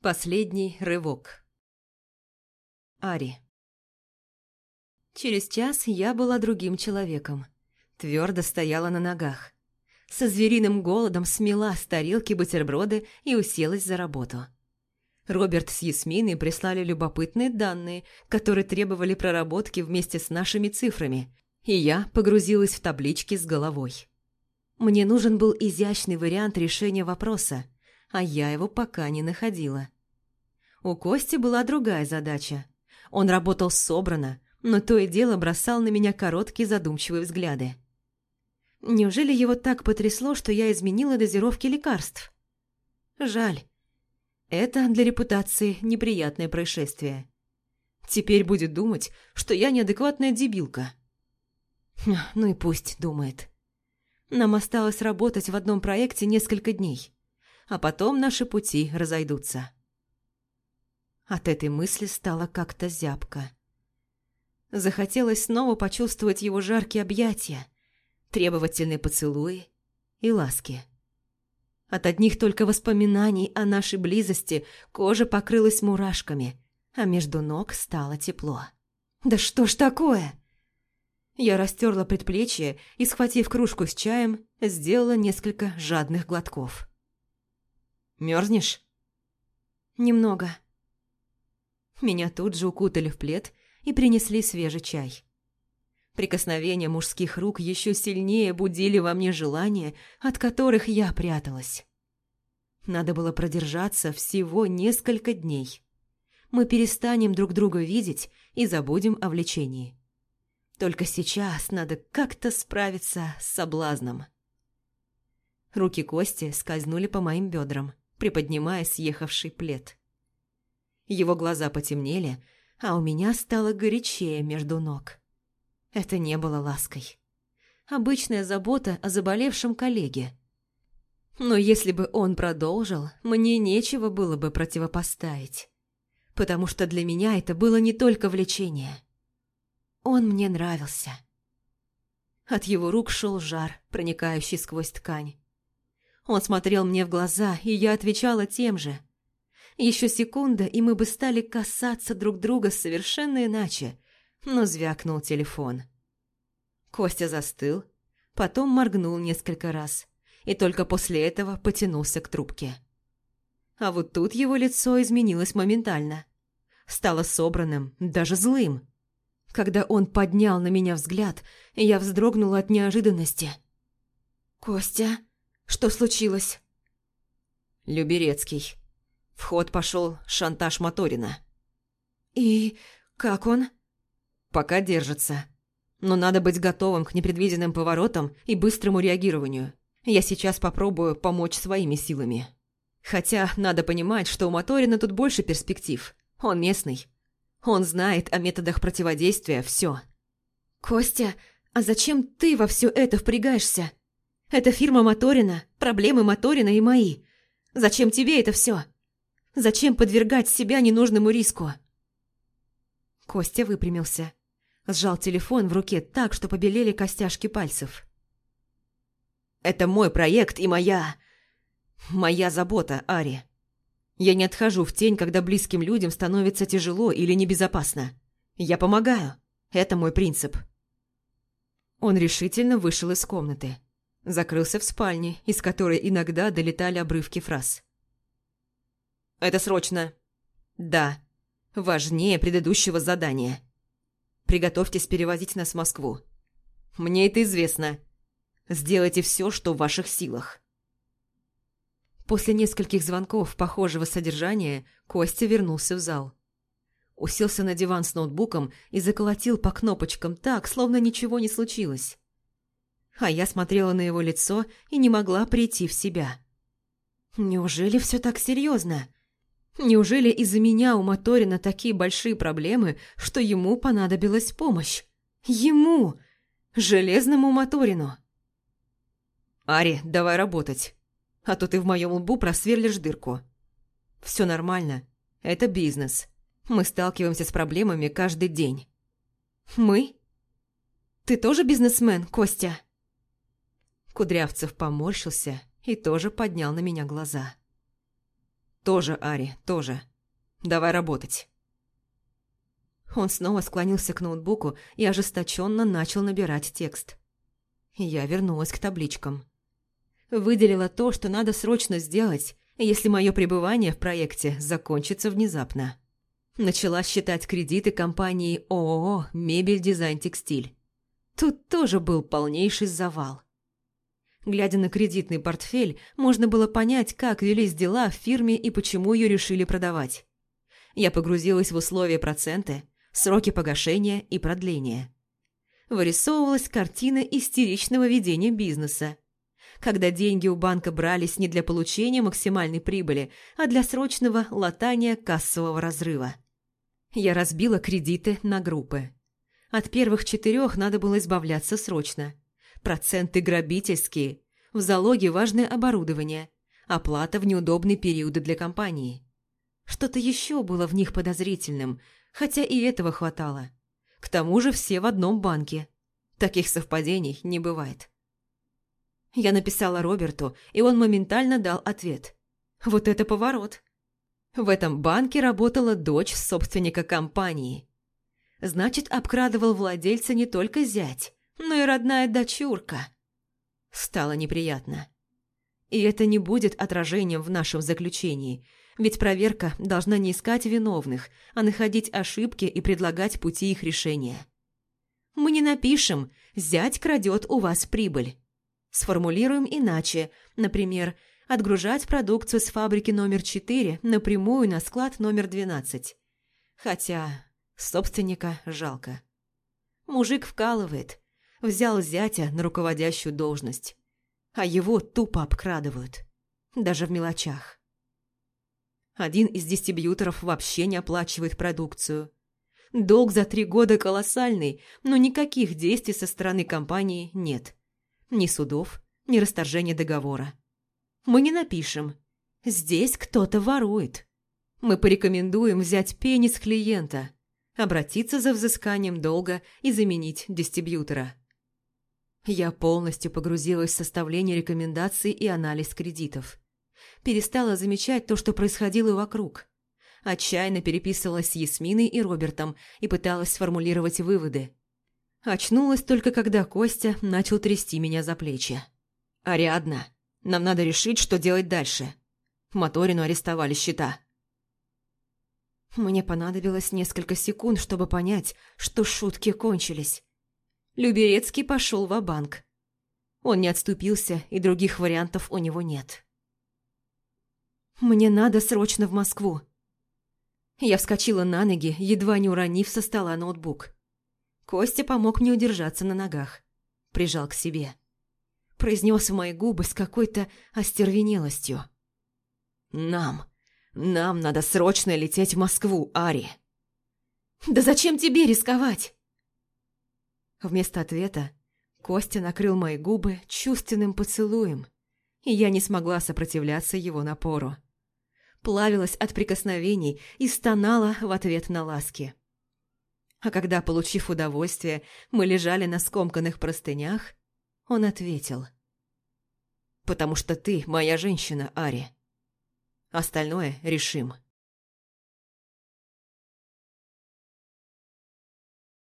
Последний рывок. Ари. Через час я была другим человеком. Твердо стояла на ногах. Со звериным голодом смела с тарелки бутерброды и уселась за работу. Роберт с Ясминой прислали любопытные данные, которые требовали проработки вместе с нашими цифрами, и я погрузилась в таблички с головой. Мне нужен был изящный вариант решения вопроса, а я его пока не находила. У Кости была другая задача. Он работал собрано, но то и дело бросал на меня короткие задумчивые взгляды. Неужели его так потрясло, что я изменила дозировки лекарств? Жаль. Это для репутации неприятное происшествие. Теперь будет думать, что я неадекватная дебилка. Ну и пусть думает. Нам осталось работать в одном проекте несколько дней, а потом наши пути разойдутся. От этой мысли стало как-то зябко. Захотелось снова почувствовать его жаркие объятия, требовательные поцелуи и ласки. От одних только воспоминаний о нашей близости кожа покрылась мурашками, а между ног стало тепло. «Да что ж такое?» Я растерла предплечье и, схватив кружку с чаем, сделала несколько жадных глотков. «Мёрзнешь?» «Немного». Меня тут же укутали в плед и принесли свежий чай. Прикосновения мужских рук еще сильнее будили во мне желания, от которых я пряталась. Надо было продержаться всего несколько дней. Мы перестанем друг друга видеть и забудем о влечении. Только сейчас надо как-то справиться с соблазном. Руки Кости скользнули по моим бедрам, приподнимая съехавший плед. Его глаза потемнели, а у меня стало горячее между ног. Это не было лаской. Обычная забота о заболевшем коллеге. Но если бы он продолжил, мне нечего было бы противопоставить. Потому что для меня это было не только влечение – он мне нравился. От его рук шел жар, проникающий сквозь ткань. Он смотрел мне в глаза, и я отвечала тем же. Еще секунда, и мы бы стали касаться друг друга совершенно иначе, но звякнул телефон. Костя застыл, потом моргнул несколько раз, и только после этого потянулся к трубке. А вот тут его лицо изменилось моментально. Стало собранным, даже злым. Когда он поднял на меня взгляд, я вздрогнула от неожиданности. «Костя, что случилось?» «Люберецкий. В ход пошел шантаж Моторина». «И как он?» «Пока держится. Но надо быть готовым к непредвиденным поворотам и быстрому реагированию. Я сейчас попробую помочь своими силами. Хотя надо понимать, что у Моторина тут больше перспектив. Он местный, он знает о методах противодействия все. «Костя, а зачем ты во все это впрягаешься? Это фирма Моторина, проблемы Моторина и мои. Зачем тебе это все? Зачем подвергать себя ненужному риску?» Костя выпрямился. Сжал телефон в руке так, что побелели костяшки пальцев. «Это мой проект и моя... моя забота, Ари. Я не отхожу в тень, когда близким людям становится тяжело или небезопасно. Я помогаю. Это мой принцип. Он решительно вышел из комнаты. Закрылся в спальне, из которой иногда долетали обрывки фраз. «Это срочно!» «Да. Важнее предыдущего задания. Приготовьтесь перевозить нас в Москву. Мне это известно. Сделайте все, что в ваших силах». После нескольких звонков похожего содержания Костя вернулся в зал. Уселся на диван с ноутбуком и заколотил по кнопочкам так, словно ничего не случилось. А я смотрела на его лицо и не могла прийти в себя. Неужели все так серьезно? Неужели из-за меня у Моторина такие большие проблемы, что ему понадобилась помощь? Ему! Железному Моторину! «Ари, давай работать!» а то ты в моем лбу просверлишь дырку. Все нормально. Это бизнес. Мы сталкиваемся с проблемами каждый день. Мы? Ты тоже бизнесмен, Костя? Кудрявцев поморщился и тоже поднял на меня глаза. «Тоже, Ари, тоже. Давай работать». Он снова склонился к ноутбуку и ожесточенно начал набирать текст. Я вернулась к табличкам. Выделила то, что надо срочно сделать, если мое пребывание в проекте закончится внезапно. Начала считать кредиты компании ООО «Мебель, дизайн, текстиль». Тут тоже был полнейший завал. Глядя на кредитный портфель, можно было понять, как велись дела в фирме и почему ее решили продавать. Я погрузилась в условия проценты, сроки погашения и продления. Вырисовывалась картина истеричного ведения бизнеса. Когда деньги у банка брались не для получения максимальной прибыли, а для срочного латания кассового разрыва. Я разбила кредиты на группы. От первых четырех надо было избавляться срочно. Проценты грабительские, в залоге важное оборудование, оплата в неудобные периоды для компании. Что-то еще было в них подозрительным, хотя и этого хватало. К тому же все в одном банке. Таких совпадений не бывает. Я написала Роберту, и он моментально дал ответ. Вот это поворот. В этом банке работала дочь собственника компании. Значит, обкрадывал владельца не только зять, но и родная дочурка. Стало неприятно. И это не будет отражением в нашем заключении, ведь проверка должна не искать виновных, а находить ошибки и предлагать пути их решения. Мы не напишем «зять крадет у вас прибыль». Сформулируем иначе, например, отгружать продукцию с фабрики номер 4 напрямую на склад номер 12. Хотя собственника жалко. Мужик вкалывает, взял зятя на руководящую должность, а его тупо обкрадывают, даже в мелочах. Один из дистрибьюторов вообще не оплачивает продукцию. Долг за три года колоссальный, но никаких действий со стороны компании нет. Ни судов, ни расторжения договора мы не напишем «Здесь кто-то ворует». Мы порекомендуем взять пенис клиента, обратиться за взысканием долга и заменить дистрибьютора. Я полностью погрузилась в составление рекомендаций и анализ кредитов. Перестала замечать то, что происходило вокруг. Отчаянно переписывалась с Ясминой и Робертом и пыталась сформулировать выводы. Очнулась только когда Костя начал трясти меня за плечи. «Ариадна, нам надо решить, что делать дальше. Моторину арестовали счета. Мне понадобилось несколько секунд, чтобы понять, что шутки кончились. Люберецкий пошел в банк Он не отступился, и других вариантов у него нет. «Мне надо срочно в Москву». Я вскочила на ноги, едва не уронив со стола ноутбук. Костя помог мне удержаться на ногах. Прижал к себе произнес в мои губы с какой-то остервенелостью. «Нам, нам надо срочно лететь в Москву, Ари!» «Да зачем тебе рисковать?» Вместо ответа Костя накрыл мои губы чувственным поцелуем, и я не смогла сопротивляться его напору. Плавилась от прикосновений и стонала в ответ на ласки. А когда, получив удовольствие, мы лежали на скомканных простынях, он ответил. «Потому что ты моя женщина, Ари. Остальное решим».